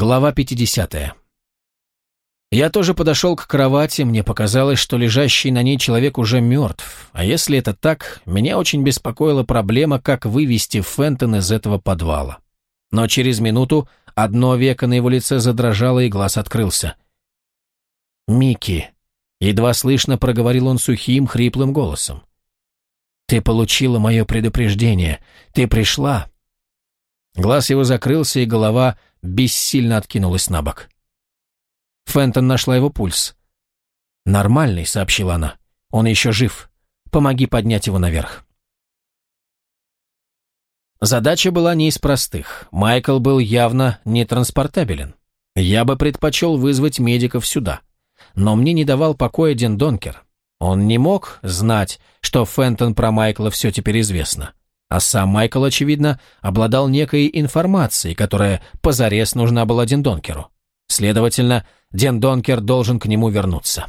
Глава 50. Я тоже подошел к кровати, мне показалось, что лежащий на ней человек уже мертв, а если это так, меня очень беспокоила проблема, как вывести Фентон из этого подвала. Но через минуту одно веко на его лице задрожало, и глаз открылся. «Микки», — едва слышно проговорил он сухим, хриплым голосом. «Ты получила мое предупреждение. Ты пришла». Глаз его закрылся, и голова бессильно откинулась на бок. Фентон нашла его пульс. «Нормальный», — сообщила она. «Он еще жив. Помоги поднять его наверх». Задача была не из простых. Майкл был явно нетранспортабелен. Я бы предпочел вызвать медиков сюда. Но мне не давал покоя Ден Донкер. Он не мог знать, что Фентон про Майкла все теперь известно. А сам Майкл, очевидно, обладал некой информацией, которая позарез нужна была Дендонкеру. Следовательно, Дендонкер должен к нему вернуться.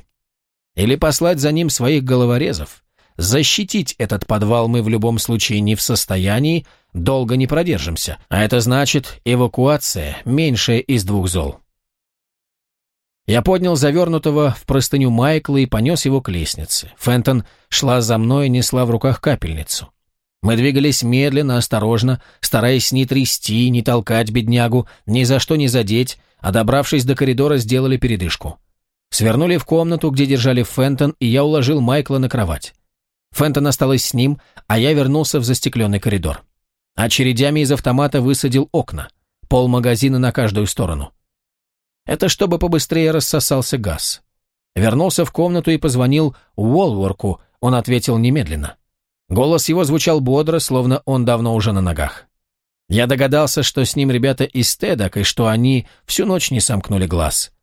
Или послать за ним своих головорезов. Защитить этот подвал мы в любом случае не в состоянии, долго не продержимся, а это значит эвакуация, меньшая из двух зол. Я поднял завернутого в простыню Майкла и понес его к лестнице. Фентон шла за мной и несла в руках капельницу. Мы двигались медленно, осторожно, стараясь не трясти, не толкать беднягу, ни за что не задеть, а добравшись до коридора, сделали передышку. Свернули в комнату, где держали Фентон, и я уложил Майкла на кровать. Фентон осталась с ним, а я вернулся в застекленный коридор. Очередями из автомата высадил окна, пол магазина на каждую сторону. Это чтобы побыстрее рассосался газ. Вернулся в комнату и позвонил Уолворку, он ответил немедленно. Голос его звучал бодро, словно он давно уже на ногах. Я догадался, что с ним ребята из Тедок, и что они всю ночь не сомкнули глаз.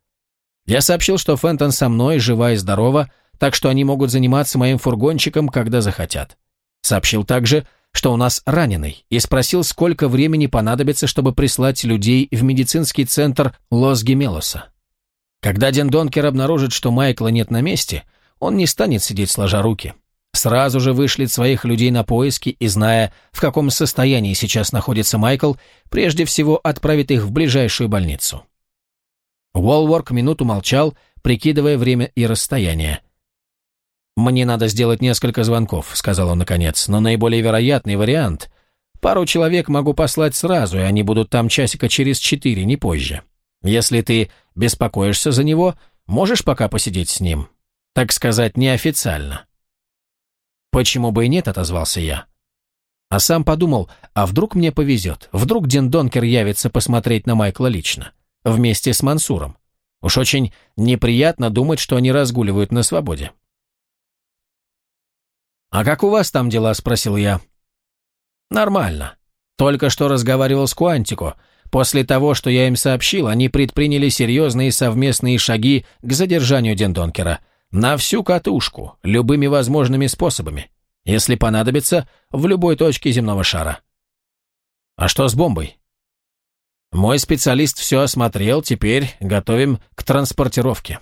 Я сообщил, что Фентон со мной, жива и здорова, так что они могут заниматься моим фургончиком, когда захотят. Сообщил также, что у нас раненый, и спросил, сколько времени понадобится, чтобы прислать людей в медицинский центр Лос-Гемелоса. Когда Ден Донкер обнаружит, что Майкла нет на месте, он не станет сидеть сложа руки сразу же вышлет своих людей на поиски и, зная, в каком состоянии сейчас находится Майкл, прежде всего отправит их в ближайшую больницу. Уолворк минуту молчал, прикидывая время и расстояние. «Мне надо сделать несколько звонков», — сказал он наконец, «но наиболее вероятный вариант — пару человек могу послать сразу, и они будут там часика через четыре, не позже. Если ты беспокоишься за него, можешь пока посидеть с ним, так сказать, неофициально». «Почему бы и нет?» – отозвался я. А сам подумал, а вдруг мне повезет, вдруг Дин Донкер явится посмотреть на Майкла лично, вместе с Мансуром. Уж очень неприятно думать, что они разгуливают на свободе. «А как у вас там дела?» – спросил я. «Нормально. Только что разговаривал с Куантико. После того, что я им сообщил, они предприняли серьезные совместные шаги к задержанию Дендонкера. На всю катушку, любыми возможными способами. Если понадобится, в любой точке земного шара. А что с бомбой? Мой специалист все осмотрел, теперь готовим к транспортировке.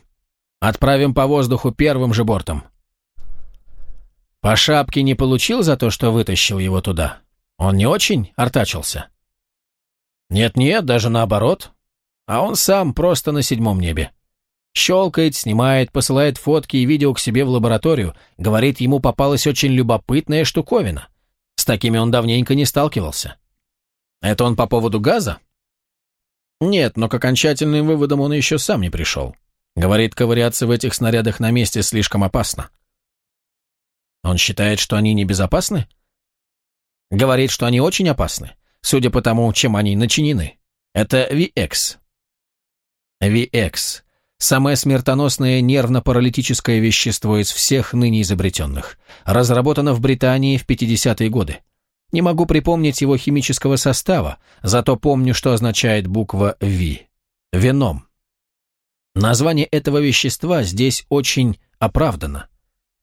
Отправим по воздуху первым же бортом. По шапке не получил за то, что вытащил его туда? Он не очень артачился? Нет-нет, даже наоборот. А он сам просто на седьмом небе. Щелкает, снимает, посылает фотки и видео к себе в лабораторию. Говорит, ему попалась очень любопытная штуковина. С такими он давненько не сталкивался. Это он по поводу газа? Нет, но к окончательным выводам он еще сам не пришел. Говорит, ковыряться в этих снарядах на месте слишком опасно. Он считает, что они небезопасны? Говорит, что они очень опасны, судя по тому, чем они начинены. Это VX. VX Самое смертоносное нервно-паралитическое вещество из всех ныне изобретенных. Разработано в Британии в 50-е годы. Не могу припомнить его химического состава, зато помню, что означает буква «Ви». Веном. Название этого вещества здесь очень оправдано.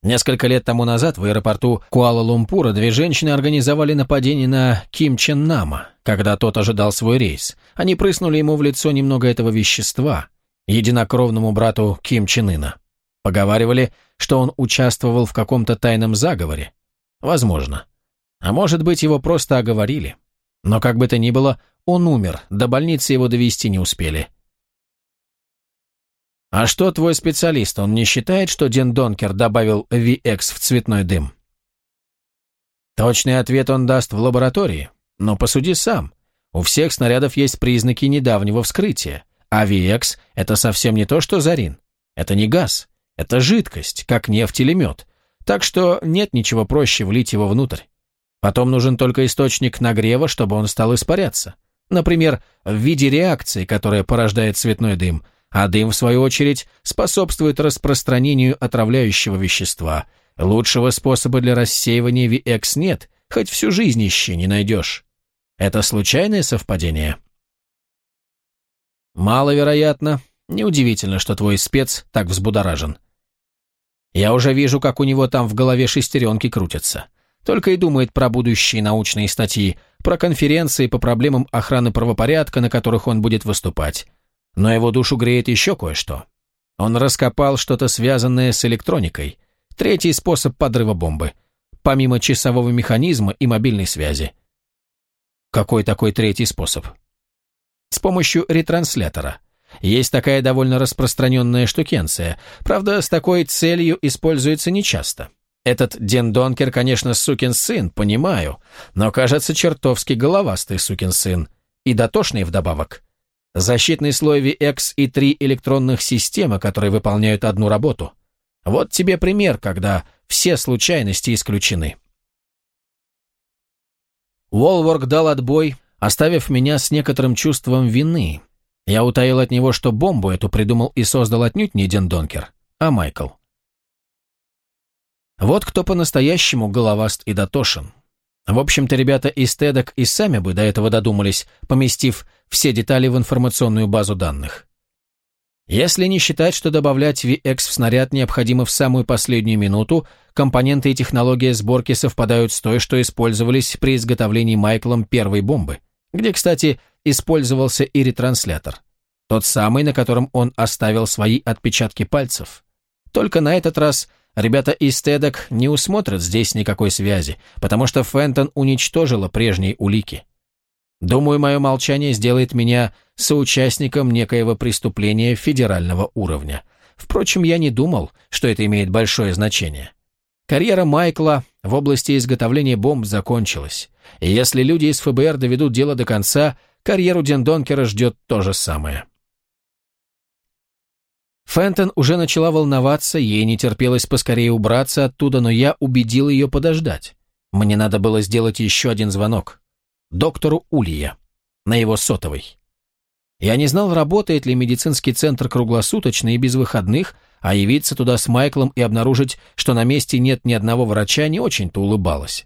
Несколько лет тому назад в аэропорту Куала-Лумпура две женщины организовали нападение на Ким Чен Нама, когда тот ожидал свой рейс. Они прыснули ему в лицо немного этого вещества, единокровному брату Ким Чен Ына. Поговаривали, что он участвовал в каком-то тайном заговоре. Возможно. А может быть, его просто оговорили. Но как бы то ни было, он умер, до больницы его довести не успели. А что твой специалист, он не считает, что Ден Донкер добавил VX в цветной дым? Точный ответ он даст в лаборатории, но посуди сам. У всех снарядов есть признаки недавнего вскрытия, а VX – это совсем не то, что зарин. Это не газ, это жидкость, как нефть или мед. Так что нет ничего проще влить его внутрь. Потом нужен только источник нагрева, чтобы он стал испаряться. Например, в виде реакции, которая порождает цветной дым, а дым, в свою очередь, способствует распространению отравляющего вещества. Лучшего способа для рассеивания VX нет, хоть всю жизнь ищи, не найдешь. Это случайное совпадение? Маловероятно. Неудивительно, что твой спец так взбудоражен. Я уже вижу, как у него там в голове шестеренки крутятся. Только и думает про будущие научные статьи, про конференции по проблемам охраны правопорядка, на которых он будет выступать. Но его душу греет еще кое-что. Он раскопал что-то связанное с электроникой. Третий способ подрыва бомбы. Помимо часового механизма и мобильной связи. Какой такой третий способ? С помощью ретранслятора. Есть такая довольно распространенная штукенция. Правда, с такой целью используется нечасто. Этот Ден Донкер, конечно, сукин сын, понимаю, но, кажется, чертовски головастый сукин сын. И дотошный вдобавок. Защитный слой VX и три электронных системы, которые выполняют одну работу. Вот тебе пример, когда все случайности исключены. Уолворк дал отбой, оставив меня с некоторым чувством вины. Я утаил от него, что бомбу эту придумал и создал отнюдь не Ден Донкер, а Майкл. Вот кто по-настоящему головаст и дотошен. В общем-то, ребята из Тедок и сами бы до этого додумались, поместив все детали в информационную базу данных. Если не считать, что добавлять VX в снаряд необходимо в самую последнюю минуту, компоненты и технология сборки совпадают с той, что использовались при изготовлении Майклом первой бомбы, где, кстати, использовался и ретранслятор. Тот самый, на котором он оставил свои отпечатки пальцев. Только на этот раз ребята из Тедок не усмотрят здесь никакой связи, потому что Фентон уничтожила прежние улики. Думаю, мое молчание сделает меня соучастником некоего преступления федерального уровня. Впрочем, я не думал, что это имеет большое значение. Карьера Майкла в области изготовления бомб закончилась, и если люди из ФБР доведут дело до конца, карьеру Дендонкера ждет то же самое. Фентон уже начала волноваться, ей не терпелось поскорее убраться оттуда, но я убедил ее подождать. Мне надо было сделать еще один звонок доктору Улья, на его сотовой. Я не знал, работает ли медицинский центр круглосуточно и без выходных, а явиться туда с Майклом и обнаружить, что на месте нет ни одного врача, не очень-то улыбалась.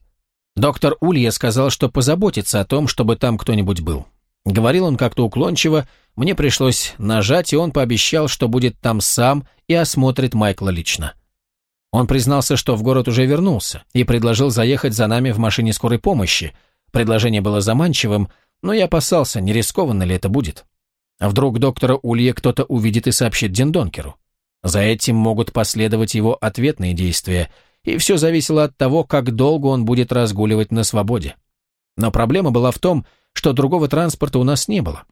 Доктор Улья сказал, что позаботится о том, чтобы там кто-нибудь был. Говорил он как-то уклончиво, мне пришлось нажать, и он пообещал, что будет там сам и осмотрит Майкла лично. Он признался, что в город уже вернулся, и предложил заехать за нами в машине скорой помощи, Предложение было заманчивым, но я опасался, не рискованно ли это будет. А вдруг доктора Улья кто-то увидит и сообщит Дендонкеру? За этим могут последовать его ответные действия, и все зависело от того, как долго он будет разгуливать на свободе. Но проблема была в том, что другого транспорта у нас не было.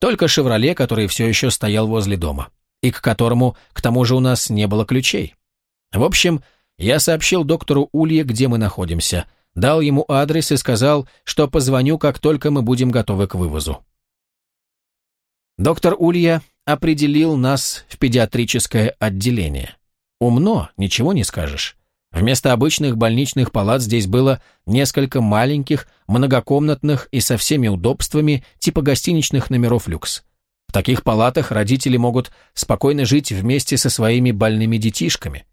Только «Шевроле», который все еще стоял возле дома, и к которому, к тому же, у нас не было ключей. В общем, я сообщил доктору Улье, где мы находимся – дал ему адрес и сказал, что позвоню, как только мы будем готовы к вывозу. Доктор Улья определил нас в педиатрическое отделение. Умно, ничего не скажешь. Вместо обычных больничных палат здесь было несколько маленьких, многокомнатных и со всеми удобствами типа гостиничных номеров люкс. В таких палатах родители могут спокойно жить вместе со своими больными детишками.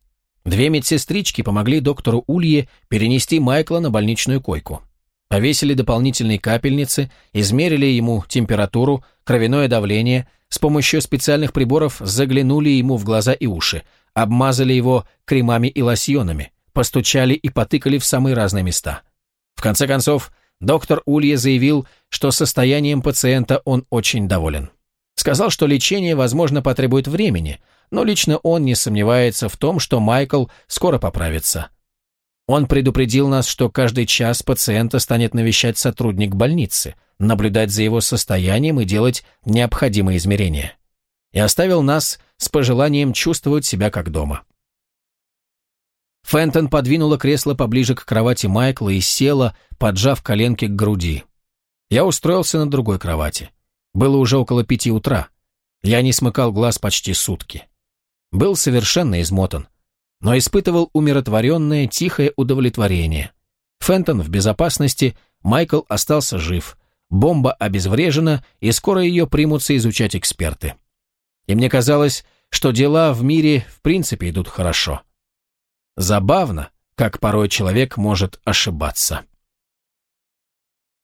Две медсестрички помогли доктору Улье перенести Майкла на больничную койку. Повесили дополнительные капельницы, измерили ему температуру, кровяное давление, с помощью специальных приборов заглянули ему в глаза и уши, обмазали его кремами и лосьонами, постучали и потыкали в самые разные места. В конце концов, доктор Улье заявил, что состоянием пациента он очень доволен. Сказал, что лечение, возможно, потребует времени, но лично он не сомневается в том, что Майкл скоро поправится. Он предупредил нас, что каждый час пациента станет навещать сотрудник больницы, наблюдать за его состоянием и делать необходимые измерения. И оставил нас с пожеланием чувствовать себя как дома. Фентон подвинула кресло поближе к кровати Майкла и села, поджав коленки к груди. Я устроился на другой кровати. Было уже около пяти утра. Я не смыкал глаз почти сутки. Был совершенно измотан, но испытывал умиротворенное, тихое удовлетворение. Фентон в безопасности, Майкл остался жив, бомба обезврежена, и скоро ее примутся изучать эксперты. И мне казалось, что дела в мире в принципе идут хорошо. Забавно, как порой человек может ошибаться.